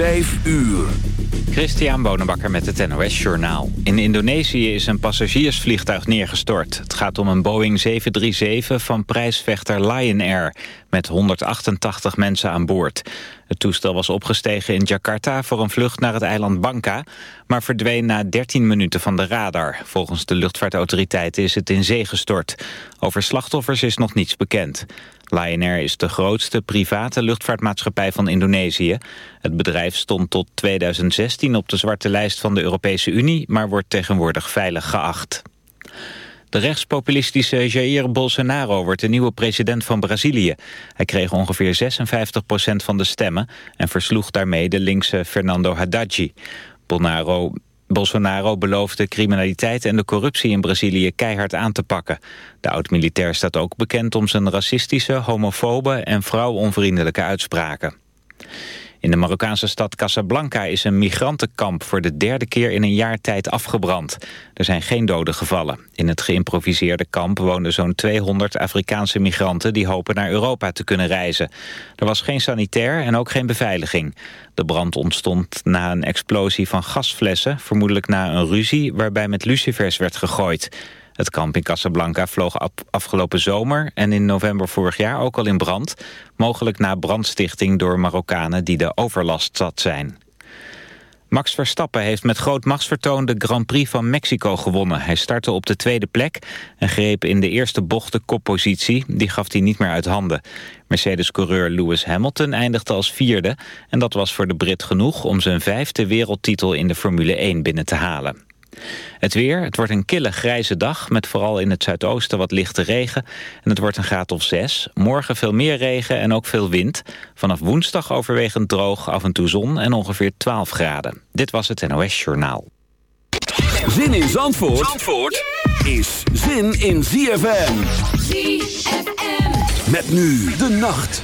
Vijf uur. Christian Bonenbakker met het NOS Journaal. In Indonesië is een passagiersvliegtuig neergestort. Het gaat om een Boeing 737 van prijsvechter Lion Air... met 188 mensen aan boord. Het toestel was opgestegen in Jakarta voor een vlucht naar het eiland Bangka... maar verdween na 13 minuten van de radar. Volgens de luchtvaartautoriteiten is het in zee gestort. Over slachtoffers is nog niets bekend. Lion Air is de grootste private luchtvaartmaatschappij van Indonesië. Het bedrijf stond tot 2016 op de zwarte lijst van de Europese Unie... maar wordt tegenwoordig veilig geacht. De rechtspopulistische Jair Bolsonaro wordt de nieuwe president van Brazilië. Hij kreeg ongeveer 56% van de stemmen... en versloeg daarmee de linkse Fernando Haddad. Bolsonaro Bolsonaro beloofde criminaliteit en de corruptie in Brazilië keihard aan te pakken. De oud-militair staat ook bekend om zijn racistische, homofobe en vrouwonvriendelijke uitspraken. In de Marokkaanse stad Casablanca is een migrantenkamp voor de derde keer in een jaar tijd afgebrand. Er zijn geen doden gevallen. In het geïmproviseerde kamp woonden zo'n 200 Afrikaanse migranten die hopen naar Europa te kunnen reizen. Er was geen sanitair en ook geen beveiliging. De brand ontstond na een explosie van gasflessen, vermoedelijk na een ruzie waarbij met lucifers werd gegooid. Het kamp in Casablanca vloog afgelopen zomer en in november vorig jaar ook al in brand. Mogelijk na brandstichting door Marokkanen die de overlast zat zijn. Max Verstappen heeft met groot machtsvertoon de Grand Prix van Mexico gewonnen. Hij startte op de tweede plek en greep in de eerste bocht de koppositie. Die gaf hij niet meer uit handen. Mercedes-coureur Lewis Hamilton eindigde als vierde... en dat was voor de Brit genoeg om zijn vijfde wereldtitel in de Formule 1 binnen te halen. Het weer, het wordt een kille grijze dag met vooral in het zuidoosten wat lichte regen. En het wordt een graad of 6. Morgen veel meer regen en ook veel wind. Vanaf woensdag overwegend droog, af en toe zon en ongeveer 12 graden. Dit was het NOS Journaal. Zin in Zandvoort, Zandvoort is zin in ZFM. ZFM. Met nu de nacht.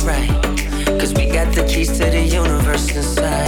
alright. Cause we got the keys to the universe inside.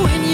when you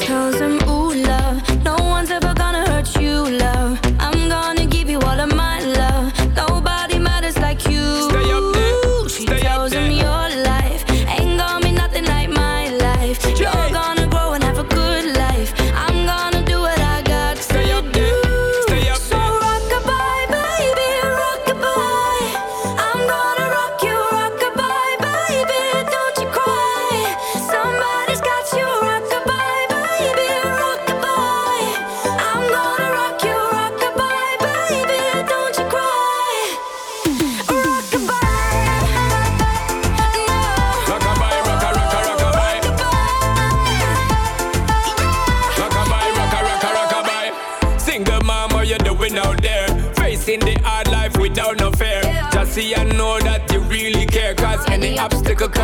tells him,